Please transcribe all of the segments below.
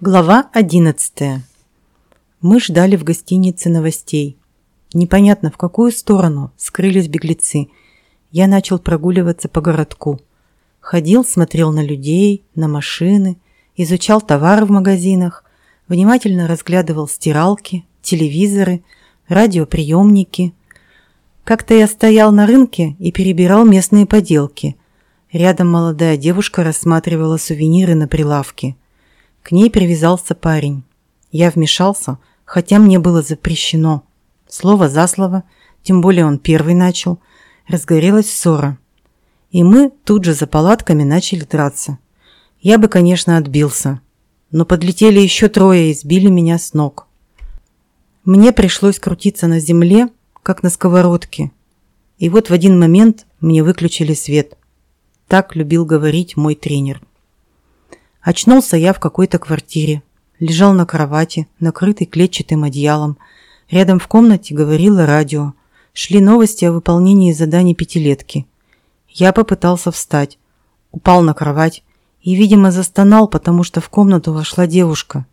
Глава 11. Мы ждали в гостинице новостей. Непонятно, в какую сторону скрылись беглецы. Я начал прогуливаться по городку. Ходил, смотрел на людей, на машины, изучал товары в магазинах, внимательно разглядывал стиралки, телевизоры, радиоприемники. Как-то я стоял на рынке и перебирал местные поделки. Рядом молодая девушка рассматривала сувениры на прилавке – к ней привязался парень. Я вмешался, хотя мне было запрещено. Слово за слово, тем более он первый начал, разгорелась ссора. И мы тут же за палатками начали драться. Я бы, конечно, отбился, но подлетели еще трое и сбили меня с ног. Мне пришлось крутиться на земле, как на сковородке. И вот в один момент мне выключили свет. Так любил говорить мой тренер. Очнулся я в какой-то квартире. Лежал на кровати, накрытый клетчатым одеялом. Рядом в комнате говорило радио. Шли новости о выполнении заданий пятилетки. Я попытался встать. Упал на кровать и, видимо, застонал, потому что в комнату вошла девушка.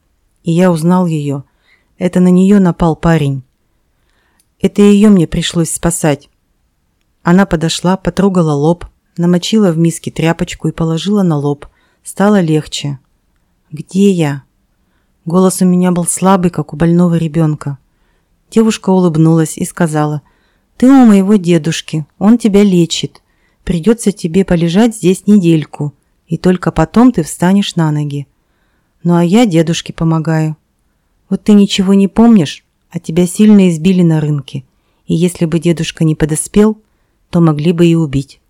И я узнал ее. Это на нее напал парень. Это ее мне пришлось спасать. Она подошла, потрогала лоб, намочила в миске тряпочку и положила на лоб – Стало легче. «Где я?» Голос у меня был слабый, как у больного ребенка. Девушка улыбнулась и сказала, «Ты у моего дедушки, он тебя лечит. Придется тебе полежать здесь недельку, и только потом ты встанешь на ноги. Ну а я дедушке помогаю. Вот ты ничего не помнишь, а тебя сильно избили на рынке, и если бы дедушка не подоспел, то могли бы и убить».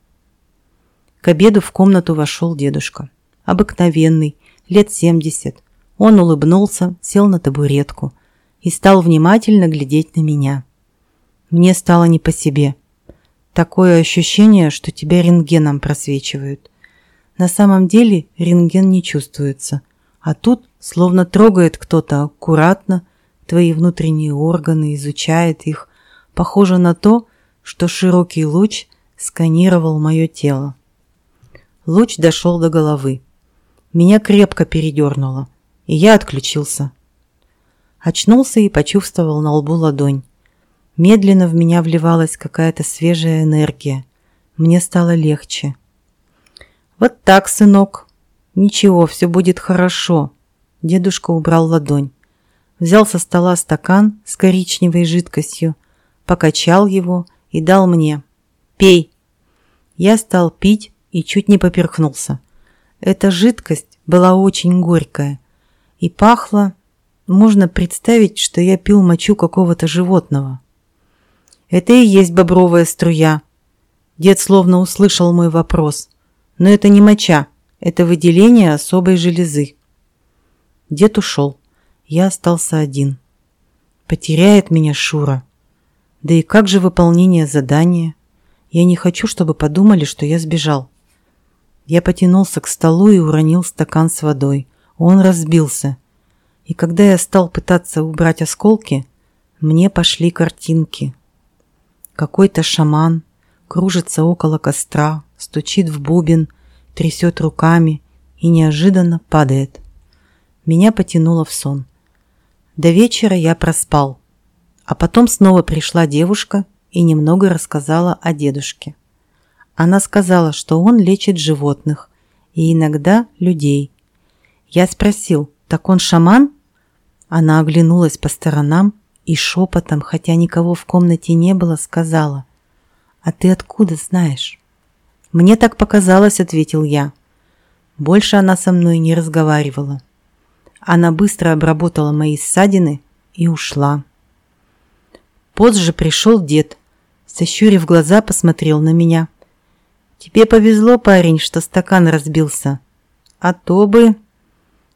К обеду в комнату вошел дедушка обыкновенный, лет семьдесят. Он улыбнулся, сел на табуретку и стал внимательно глядеть на меня. Мне стало не по себе. Такое ощущение, что тебя рентгеном просвечивают. На самом деле рентген не чувствуется, а тут словно трогает кто-то аккуратно твои внутренние органы, изучает их. Похоже на то, что широкий луч сканировал мое тело. Луч дошел до головы. Меня крепко передернуло, и я отключился. Очнулся и почувствовал на лбу ладонь. Медленно в меня вливалась какая-то свежая энергия. Мне стало легче. «Вот так, сынок. Ничего, все будет хорошо». Дедушка убрал ладонь. Взял со стола стакан с коричневой жидкостью, покачал его и дал мне. «Пей». Я стал пить и чуть не поперхнулся. Эта жидкость была очень горькая и пахла, можно представить, что я пил мочу какого-то животного. Это и есть бобровая струя. Дед словно услышал мой вопрос. Но это не моча, это выделение особой железы. Дед ушел. Я остался один. Потеряет меня Шура. Да и как же выполнение задания? Я не хочу, чтобы подумали, что я сбежал. Я потянулся к столу и уронил стакан с водой. Он разбился. И когда я стал пытаться убрать осколки, мне пошли картинки. Какой-то шаман кружится около костра, стучит в бубен, трясет руками и неожиданно падает. Меня потянуло в сон. До вечера я проспал. А потом снова пришла девушка и немного рассказала о дедушке. Она сказала, что он лечит животных и иногда людей. Я спросил, так он шаман? Она оглянулась по сторонам и шепотом, хотя никого в комнате не было, сказала, «А ты откуда знаешь?» «Мне так показалось», — ответил я. Больше она со мной не разговаривала. Она быстро обработала мои ссадины и ушла. Позже пришел дед, сощурив глаза, посмотрел на меня. Тебе повезло, парень, что стакан разбился. А то бы...»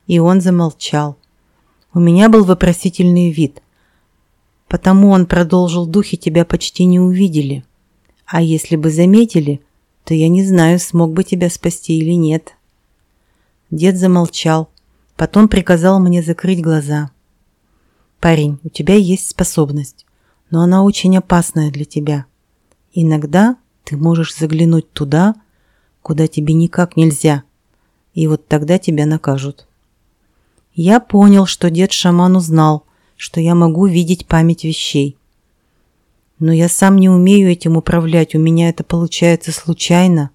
И он замолчал. У меня был вопросительный вид. Потому он продолжил духи тебя почти не увидели. А если бы заметили, то я не знаю, смог бы тебя спасти или нет. Дед замолчал. Потом приказал мне закрыть глаза. «Парень, у тебя есть способность, но она очень опасная для тебя. Иногда ты можешь заглянуть туда, куда тебе никак нельзя, и вот тогда тебя накажут. Я понял, что дед-шаман узнал, что я могу видеть память вещей. Но я сам не умею этим управлять, у меня это получается случайно.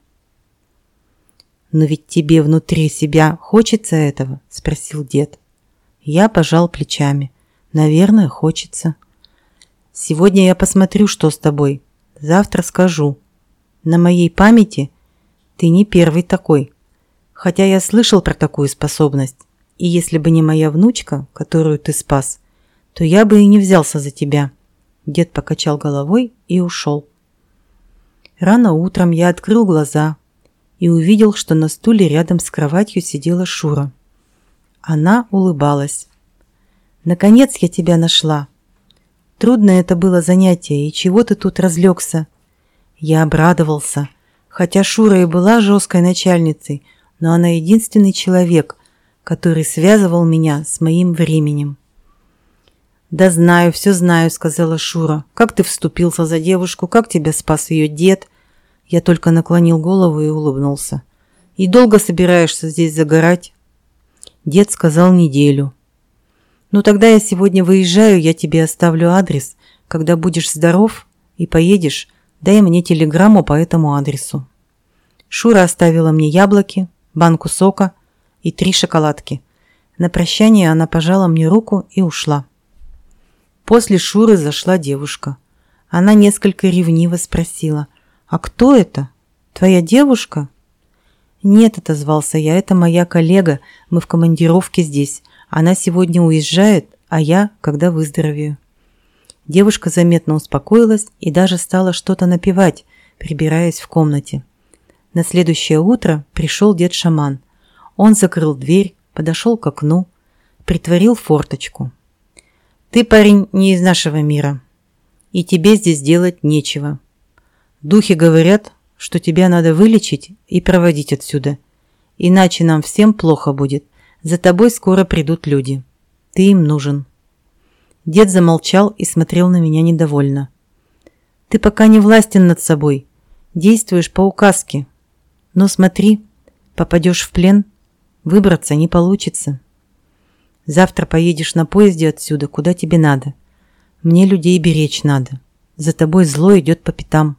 «Но ведь тебе внутри себя хочется этого?» – спросил дед. Я пожал плечами. «Наверное, хочется. Сегодня я посмотрю, что с тобой. Завтра скажу. На моей памяти ты не первый такой. Хотя я слышал про такую способность. И если бы не моя внучка, которую ты спас, то я бы и не взялся за тебя». Дед покачал головой и ушел. Рано утром я открыл глаза и увидел, что на стуле рядом с кроватью сидела Шура. Она улыбалась. «Наконец я тебя нашла. Трудное это было занятие, и чего ты тут разлегся?» Я обрадовался. Хотя Шура и была жесткой начальницей, но она единственный человек, который связывал меня с моим временем. «Да знаю, все знаю», — сказала Шура. «Как ты вступился за девушку, как тебя спас ее дед?» Я только наклонил голову и улыбнулся. «И долго собираешься здесь загорать?» Дед сказал неделю. «Ну тогда я сегодня выезжаю, я тебе оставлю адрес. Когда будешь здоров и поедешь, дай мне телеграмму по этому адресу». Шура оставила мне яблоки, банку сока и три шоколадки. На прощание она пожала мне руку и ушла. После Шуры зашла девушка. Она несколько ревниво спросила, «А кто это? Твоя девушка?» «Нет», — отозвался я, — «это моя коллега, мы в командировке здесь. Она сегодня уезжает, а я, когда выздоровею». Девушка заметно успокоилась и даже стала что-то напевать, прибираясь в комнате. На следующее утро пришел дед-шаман. Он закрыл дверь, подошел к окну, притворил форточку. Ты, парень, не из нашего мира, и тебе здесь делать нечего. Духи говорят, что тебя надо вылечить и проводить отсюда, иначе нам всем плохо будет. За тобой скоро придут люди. Ты им нужен. Дед замолчал и смотрел на меня недовольно. Ты пока не властен над собой, действуешь по указке. Но смотри, попадешь в плен, выбраться не получится. Завтра поедешь на поезде отсюда, куда тебе надо. Мне людей беречь надо. За тобой зло идет по пятам.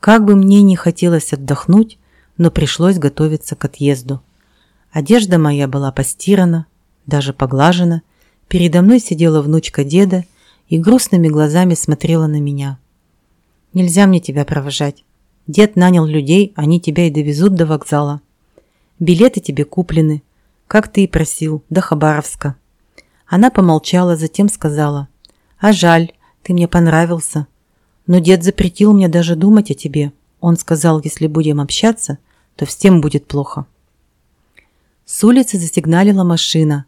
Как бы мне не хотелось отдохнуть, но пришлось готовиться к отъезду. Одежда моя была постирана, даже поглажена. Передо мной сидела внучка деда и грустными глазами смотрела на меня. «Нельзя мне тебя провожать. Дед нанял людей, они тебя и довезут до вокзала. Билеты тебе куплены, как ты и просил, до Хабаровска». Она помолчала, затем сказала, «А жаль, ты мне понравился. Но дед запретил мне даже думать о тебе. Он сказал, если будем общаться, то всем будет плохо». С улицы засигналила машина.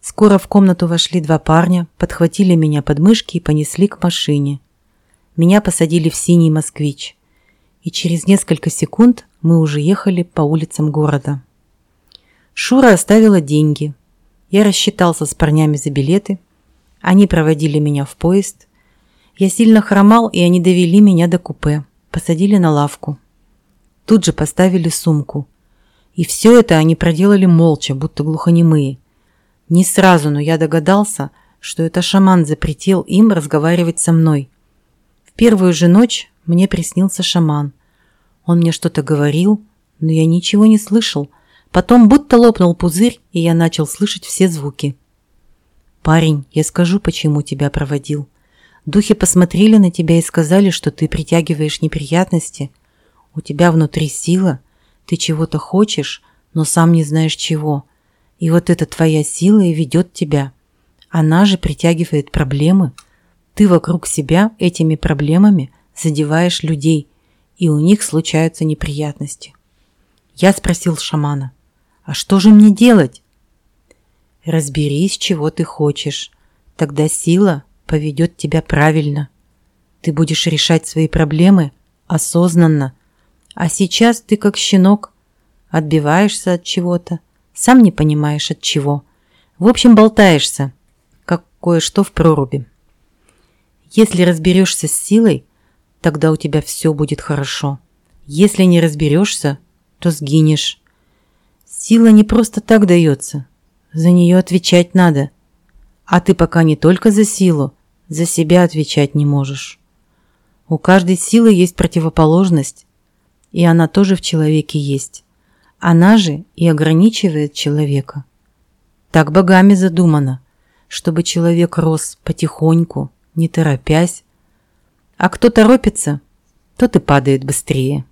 Скоро в комнату вошли два парня, подхватили меня под мышки и понесли к машине. Меня посадили в синий москвич. И через несколько секунд мы уже ехали по улицам города. Шура оставила деньги. Я рассчитался с парнями за билеты. Они проводили меня в поезд. Я сильно хромал, и они довели меня до купе. Посадили на лавку. Тут же поставили сумку. И все это они проделали молча, будто глухонемые. Не сразу, но я догадался, что это шаман запретил им разговаривать со мной. В первую же ночь мне приснился шаман. Он мне что-то говорил, но я ничего не слышал, Потом будто лопнул пузырь, и я начал слышать все звуки. «Парень, я скажу, почему тебя проводил. Духи посмотрели на тебя и сказали, что ты притягиваешь неприятности. У тебя внутри сила, ты чего-то хочешь, но сам не знаешь чего. И вот эта твоя сила и ведет тебя. Она же притягивает проблемы. Ты вокруг себя этими проблемами задеваешь людей, и у них случаются неприятности. Я спросил шамана, а что же мне делать? Разберись, чего ты хочешь. Тогда сила поведет тебя правильно. Ты будешь решать свои проблемы осознанно. А сейчас ты как щенок, отбиваешься от чего-то, сам не понимаешь от чего. В общем, болтаешься, как кое-что в проруби. Если разберешься с силой, тогда у тебя все будет хорошо. Если не разберешься, то сгинешь. Сила не просто так дается. За нее отвечать надо. А ты пока не только за силу, за себя отвечать не можешь. У каждой силы есть противоположность, и она тоже в человеке есть. Она же и ограничивает человека. Так богами задумано, чтобы человек рос потихоньку, не торопясь. А кто торопится, тот и падает быстрее.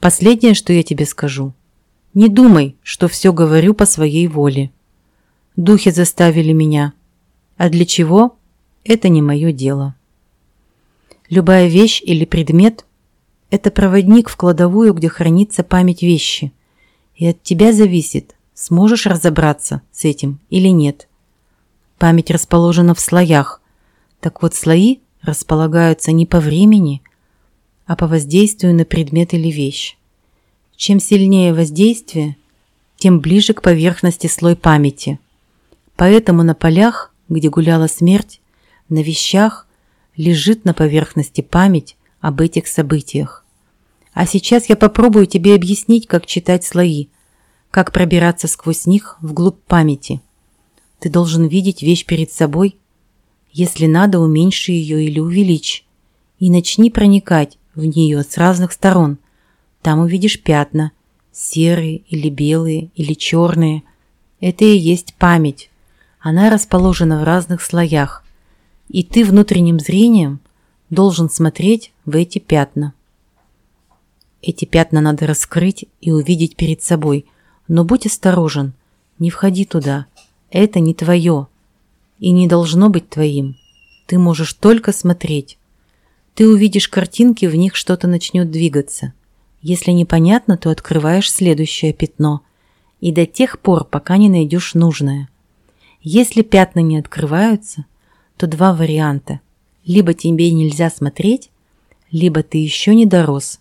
Последнее, что я тебе скажу. Не думай, что все говорю по своей воле. Духи заставили меня. А для чего? Это не мое дело. Любая вещь или предмет – это проводник в кладовую, где хранится память вещи. И от тебя зависит, сможешь разобраться с этим или нет. Память расположена в слоях. Так вот, слои располагаются не по времени, а по воздействию на предмет или вещь. Чем сильнее воздействие, тем ближе к поверхности слой памяти. Поэтому на полях, где гуляла смерть, на вещах лежит на поверхности память об этих событиях. А сейчас я попробую тебе объяснить, как читать слои, как пробираться сквозь них вглубь памяти. Ты должен видеть вещь перед собой. Если надо, уменьши ее или увеличь. И начни проникать в нее с разных сторон. Там увидишь пятна, серые или белые или черные. Это и есть память. Она расположена в разных слоях. И ты внутренним зрением должен смотреть в эти пятна. Эти пятна надо раскрыть и увидеть перед собой. Но будь осторожен, не входи туда. Это не твое и не должно быть твоим. Ты можешь только смотреть. Ты увидишь картинки, в них что-то начнет двигаться. Если непонятно, то открываешь следующее пятно. И до тех пор, пока не найдешь нужное. Если пятна не открываются, то два варианта. Либо тебе нельзя смотреть, либо ты еще не дорос.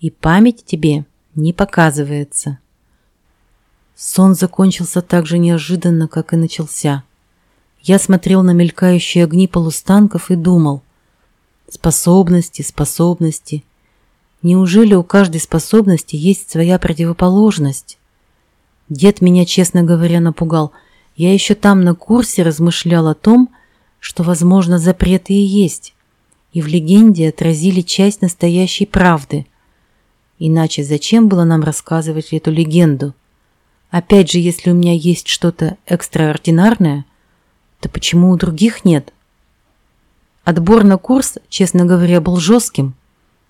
И память тебе не показывается. Сон закончился так же неожиданно, как и начался. Я смотрел на мелькающие огни полустанков и думал, Способности, способности. Неужели у каждой способности есть своя противоположность? Дед меня, честно говоря, напугал. Я еще там на курсе размышлял о том, что, возможно, запреты и есть, и в легенде отразили часть настоящей правды. Иначе зачем было нам рассказывать эту легенду? Опять же, если у меня есть что-то экстраординарное, то почему у других нет? Отбор на курс, честно говоря, был жестким.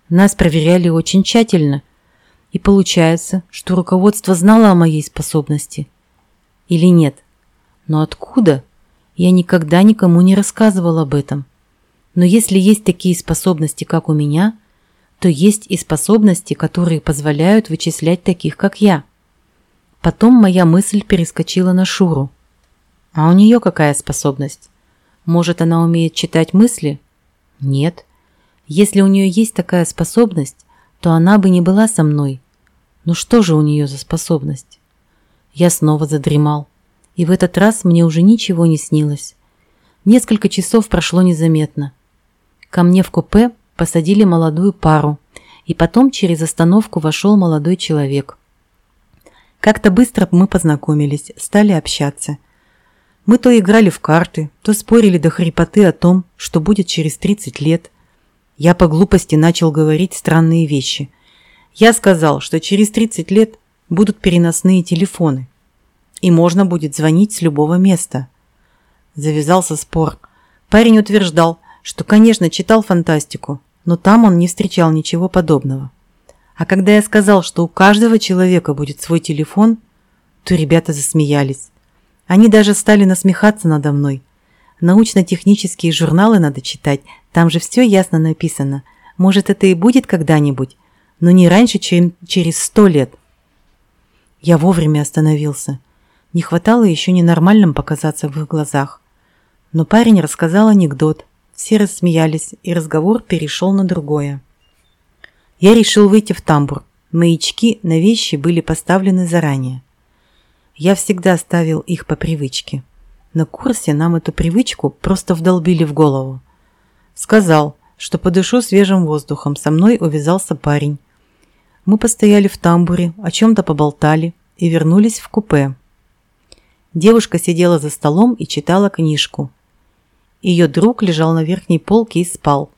Нас проверяли очень тщательно. И получается, что руководство знало о моей способности. Или нет? Но откуда? Я никогда никому не рассказывал об этом. Но если есть такие способности, как у меня, то есть и способности, которые позволяют вычислять таких, как я. Потом моя мысль перескочила на Шуру. А у нее какая способность? Может, она умеет читать мысли? Нет. Если у нее есть такая способность, то она бы не была со мной. Ну что же у нее за способность? Я снова задремал. И в этот раз мне уже ничего не снилось. Несколько часов прошло незаметно. Ко мне в купе посадили молодую пару, и потом через остановку вошел молодой человек. Как-то быстро мы познакомились, стали общаться – мы то играли в карты, то спорили до хрипоты о том, что будет через 30 лет. Я по глупости начал говорить странные вещи. Я сказал, что через 30 лет будут переносные телефоны, и можно будет звонить с любого места. Завязался спор. Парень утверждал, что, конечно, читал фантастику, но там он не встречал ничего подобного. А когда я сказал, что у каждого человека будет свой телефон, то ребята засмеялись. Они даже стали насмехаться надо мной. Научно-технические журналы надо читать, там же все ясно написано. Может, это и будет когда-нибудь, но не раньше, чем через сто лет. Я вовремя остановился. Не хватало еще ненормальным показаться в их глазах. Но парень рассказал анекдот. Все рассмеялись, и разговор перешел на другое. Я решил выйти в тамбур. Маячки на вещи были поставлены заранее. Я всегда ставил их по привычке. На курсе нам эту привычку просто вдолбили в голову. Сказал, что подышу свежим воздухом, со мной увязался парень. Мы постояли в тамбуре, о чем-то поболтали и вернулись в купе. Девушка сидела за столом и читала книжку. Ее друг лежал на верхней полке и спал.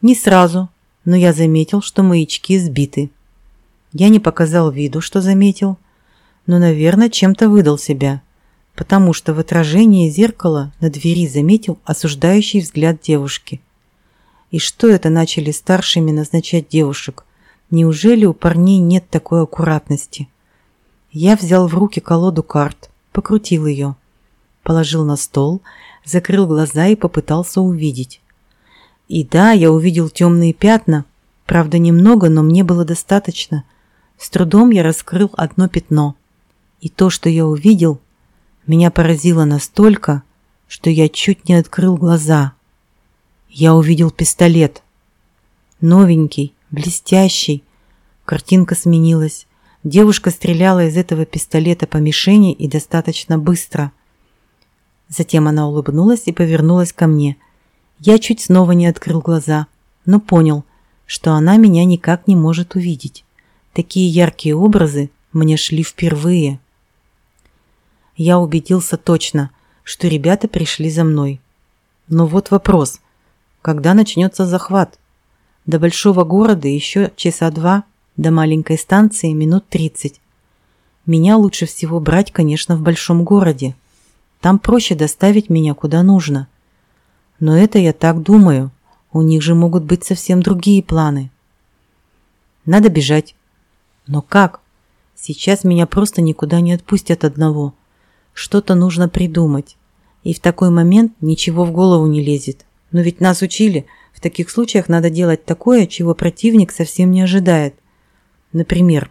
Не сразу, но я заметил, что маячки сбиты. Я не показал виду, что заметил, но, наверное, чем-то выдал себя, потому что в отражении зеркала на двери заметил осуждающий взгляд девушки. И что это начали старшими назначать девушек? Неужели у парней нет такой аккуратности? Я взял в руки колоду карт, покрутил ее, положил на стол, закрыл глаза и попытался увидеть. И да, я увидел темные пятна, правда немного, но мне было достаточно. С трудом я раскрыл одно пятно. И то, что я увидел, меня поразило настолько, что я чуть не открыл глаза. Я увидел пистолет. Новенький, блестящий. Картинка сменилась. Девушка стреляла из этого пистолета по мишени и достаточно быстро. Затем она улыбнулась и повернулась ко мне. Я чуть снова не открыл глаза, но понял, что она меня никак не может увидеть. Такие яркие образы мне шли впервые. Я убедился точно, что ребята пришли за мной. Но вот вопрос. Когда начнется захват? До большого города еще часа два, до маленькой станции минут тридцать. Меня лучше всего брать, конечно, в большом городе. Там проще доставить меня куда нужно. Но это я так думаю. У них же могут быть совсем другие планы. Надо бежать. Но как? Сейчас меня просто никуда не отпустят одного. Что-то нужно придумать. И в такой момент ничего в голову не лезет. Но ведь нас учили, в таких случаях надо делать такое, чего противник совсем не ожидает. Например,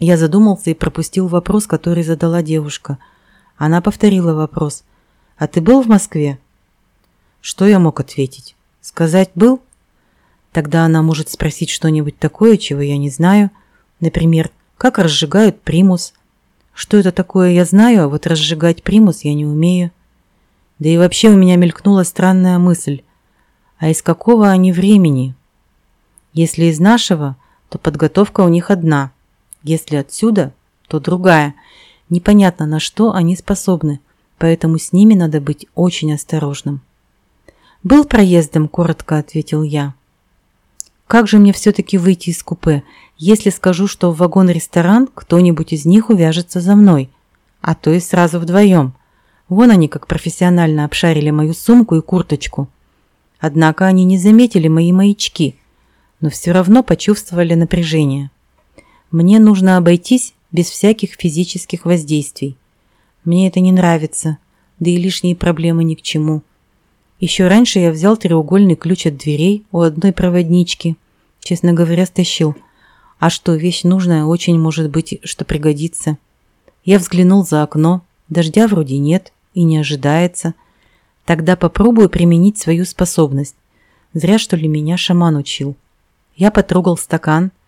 я задумался и пропустил вопрос, который задала девушка – она повторила вопрос. «А ты был в Москве?» Что я мог ответить? Сказать «был»? Тогда она может спросить что-нибудь такое, чего я не знаю. Например, как разжигают примус? Что это такое, я знаю, а вот разжигать примус я не умею. Да и вообще у меня мелькнула странная мысль. А из какого они времени? Если из нашего, то подготовка у них одна. Если отсюда, то другая. Непонятно, на что они способны, поэтому с ними надо быть очень осторожным. «Был проездом», – коротко ответил я. «Как же мне все-таки выйти из купе, если скажу, что в вагон-ресторан кто-нибудь из них увяжется за мной, а то и сразу вдвоем? Вон они как профессионально обшарили мою сумку и курточку. Однако они не заметили мои маячки, но все равно почувствовали напряжение. Мне нужно обойтись без всяких физических воздействий. Мне это не нравится, да и лишние проблемы ни к чему. Еще раньше я взял треугольный ключ от дверей у одной проводнички. Честно говоря, стащил. А что, вещь нужная, очень может быть, что пригодится. Я взглянул за окно. Дождя вроде нет и не ожидается. Тогда попробую применить свою способность. Зря, что ли, меня шаман учил. Я потрогал стакан –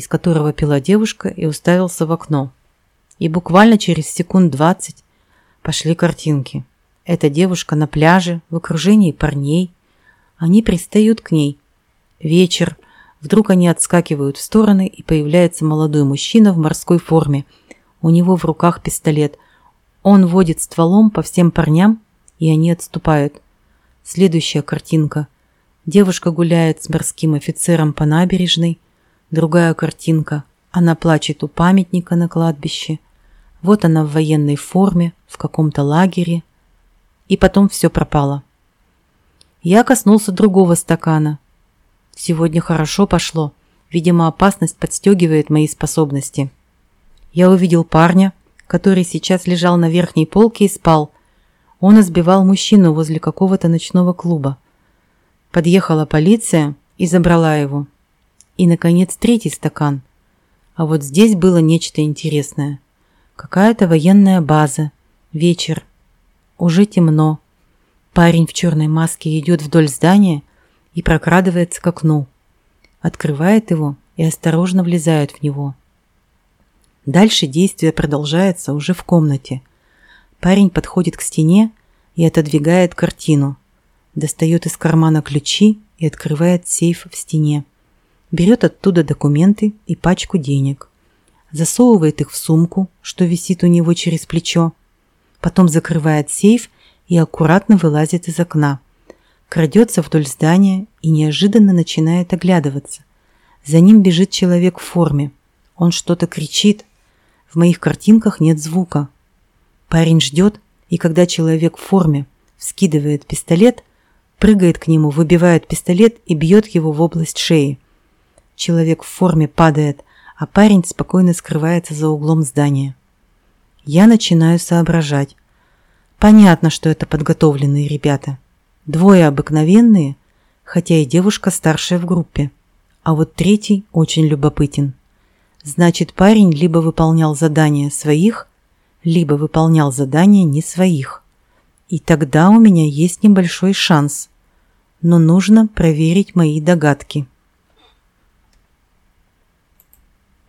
из которого пила девушка, и уставился в окно. И буквально через секунд двадцать пошли картинки. Эта девушка на пляже, в окружении парней. Они пристают к ней. Вечер. Вдруг они отскакивают в стороны, и появляется молодой мужчина в морской форме. У него в руках пистолет. Он водит стволом по всем парням, и они отступают. Следующая картинка. Девушка гуляет с морским офицером по набережной – Другая картинка. Она плачет у памятника на кладбище. Вот она в военной форме, в каком-то лагере. И потом все пропало. Я коснулся другого стакана. Сегодня хорошо пошло. Видимо, опасность подстегивает мои способности. Я увидел парня, который сейчас лежал на верхней полке и спал. Он избивал мужчину возле какого-то ночного клуба. Подъехала полиция и забрала его. И, наконец, третий стакан. А вот здесь было нечто интересное. Какая-то военная база. Вечер. Уже темно. Парень в черной маске идет вдоль здания и прокрадывается к окну. Открывает его и осторожно влезает в него. Дальше действие продолжается уже в комнате. Парень подходит к стене и отодвигает картину. Достает из кармана ключи и открывает сейф в стене берет оттуда документы и пачку денег, засовывает их в сумку, что висит у него через плечо, потом закрывает сейф и аккуратно вылазит из окна. Крадется вдоль здания и неожиданно начинает оглядываться. За ним бежит человек в форме. Он что-то кричит. В моих картинках нет звука. Парень ждет, и когда человек в форме вскидывает пистолет, прыгает к нему, выбивает пистолет и бьет его в область шеи. Человек в форме падает, а парень спокойно скрывается за углом здания. Я начинаю соображать. Понятно, что это подготовленные ребята. Двое обыкновенные, хотя и девушка старшая в группе. А вот третий очень любопытен. Значит, парень либо выполнял задания своих, либо выполнял задания не своих. И тогда у меня есть небольшой шанс. Но нужно проверить мои догадки.